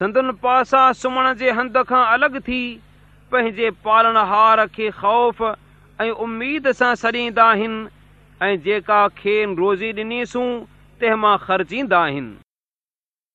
سندن پاسا سمهڻ جي هنڌ کان الڳ ٿي پنهنجي پالڻهار کي خوف ۽ اميد سان سڏيندا آهن ۽ جيڪا کين روزي ڏنيسون تنهن مان کرچيندا آهن.